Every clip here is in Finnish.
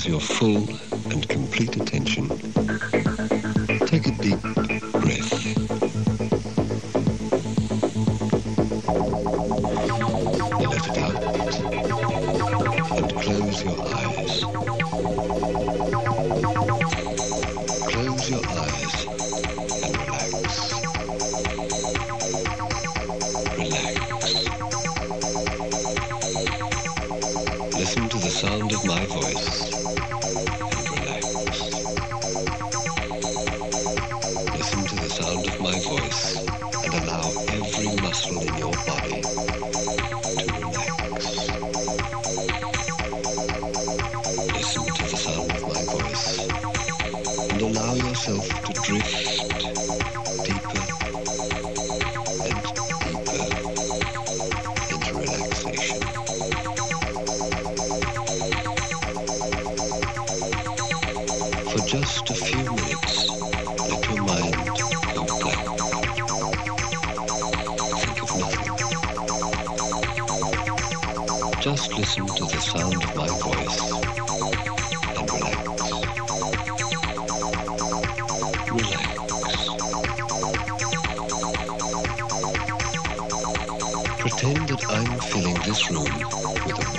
has your full and complete attention,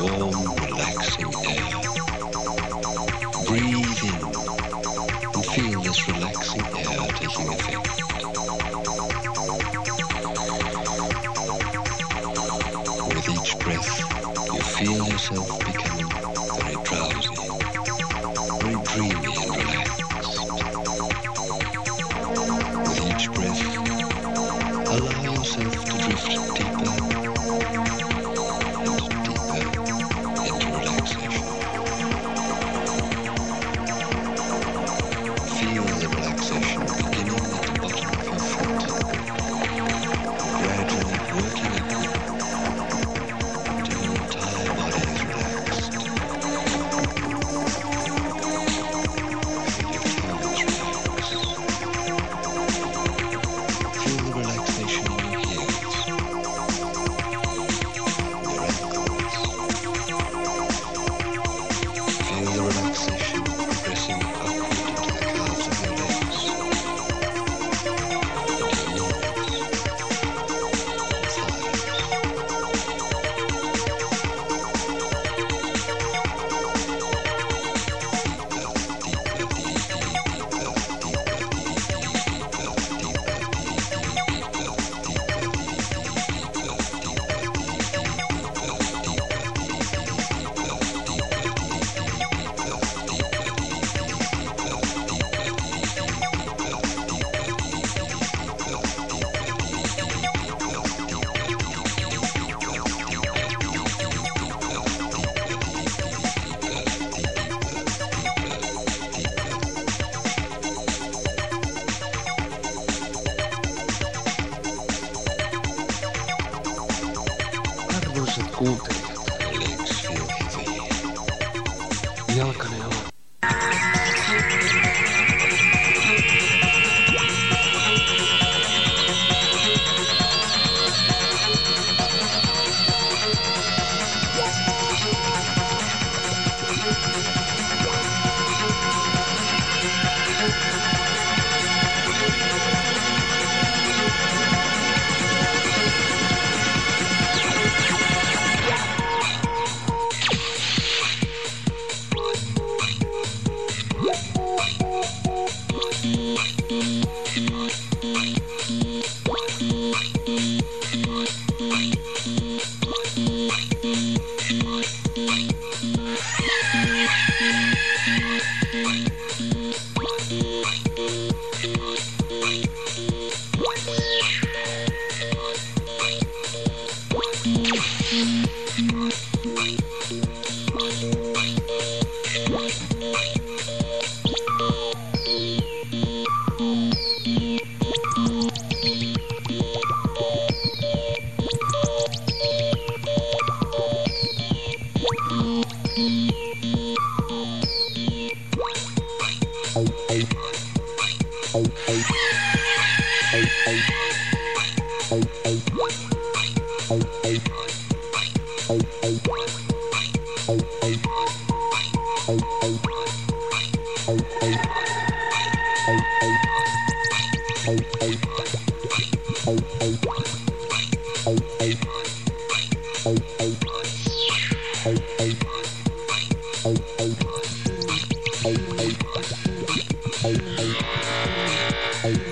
Bom. Bye.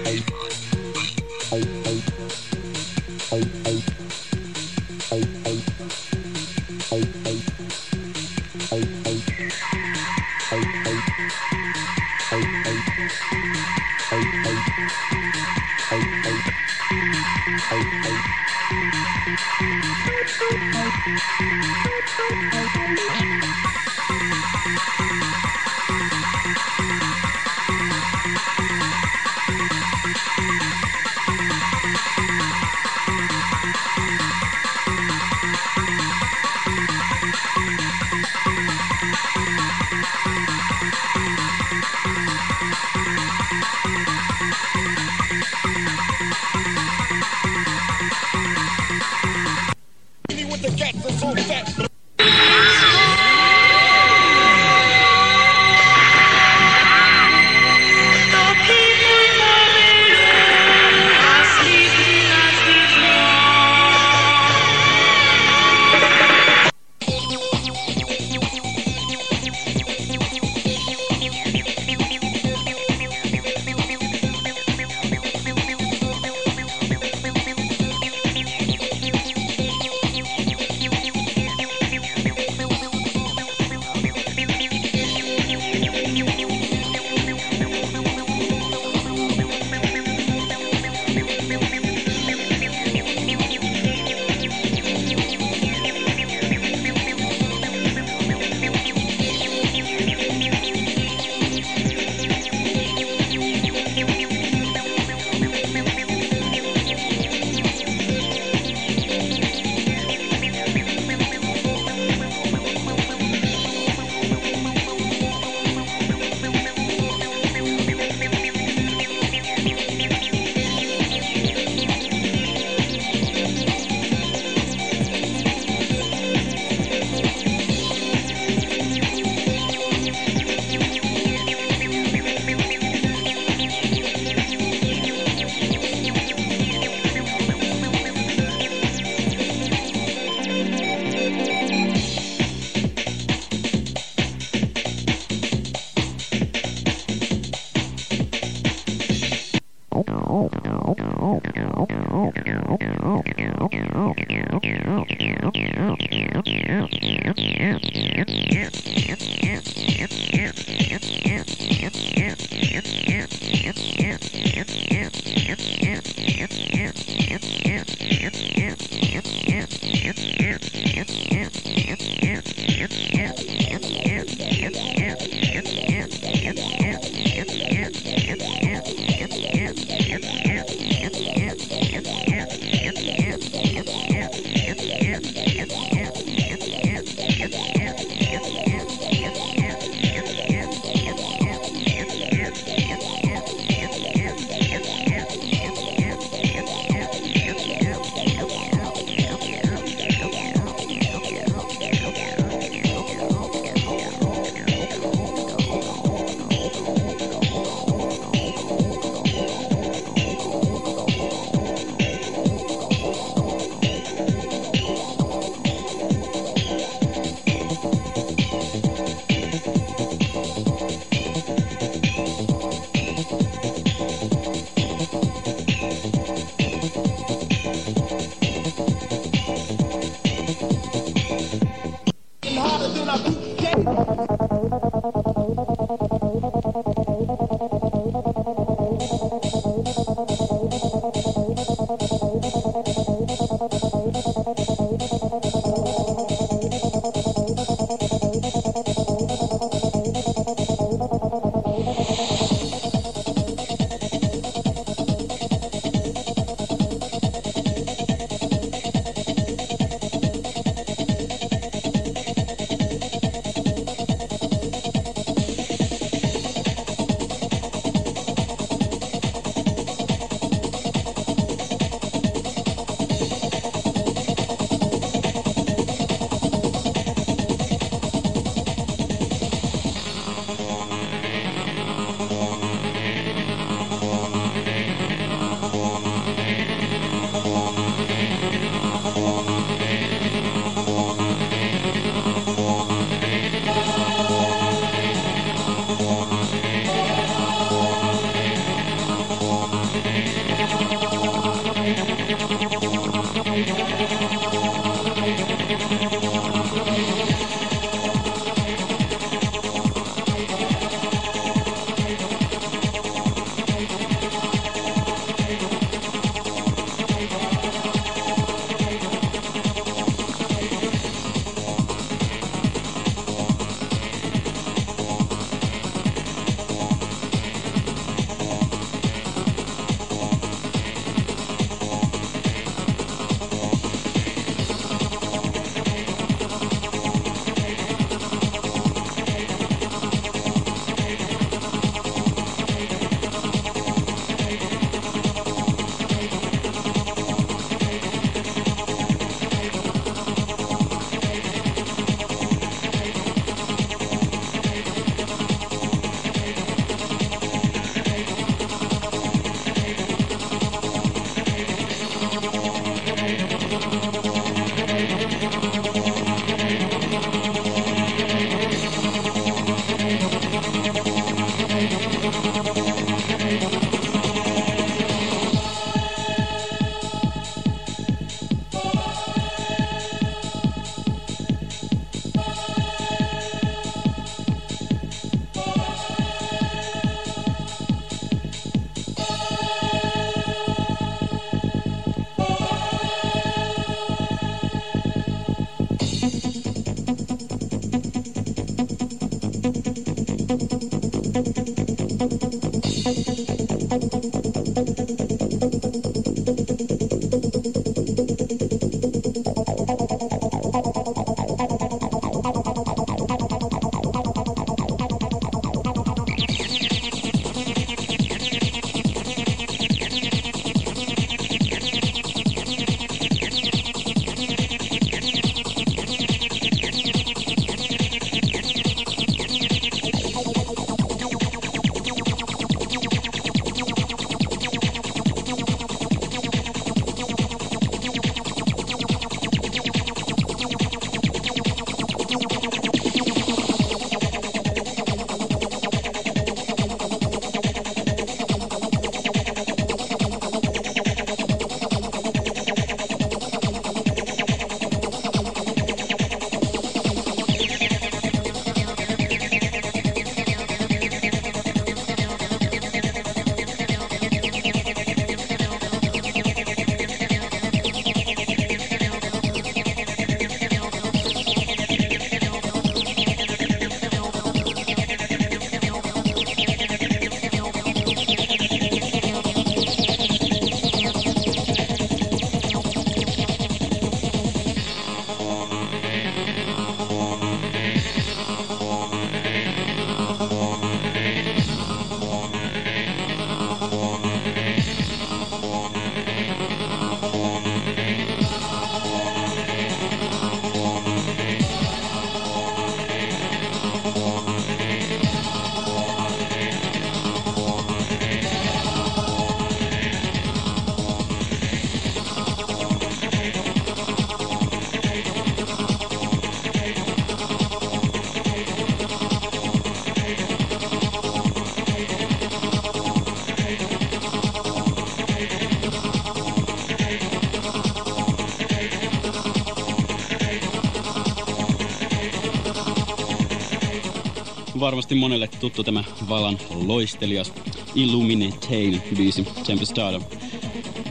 Varmasti monelle tuttu tämä valan loistelias Illuminatain biisi. Stardom.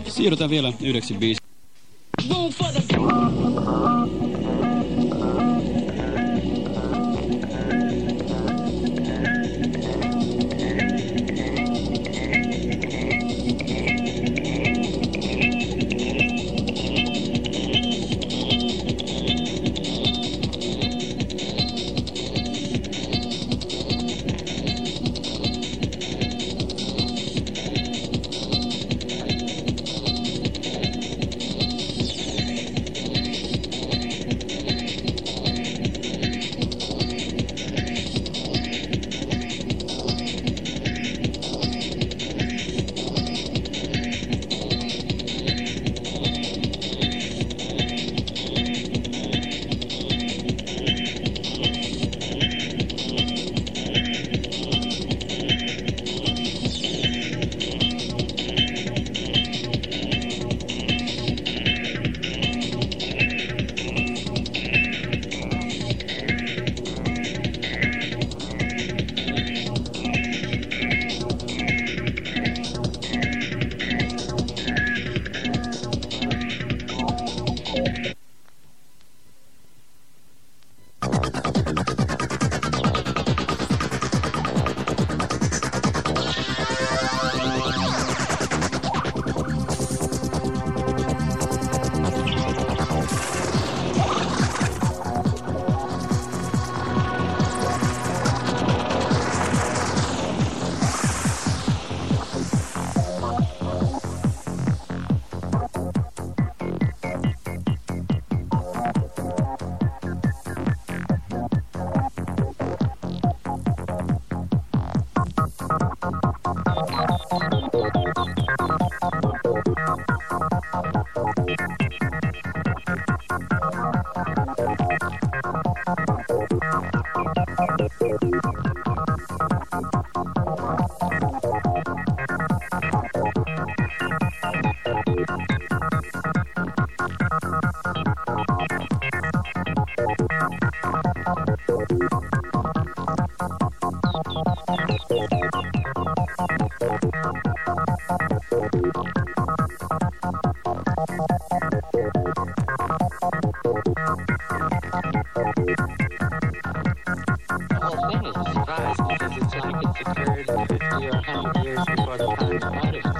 Siirrytään vielä yhdeksi biisi. Years before the it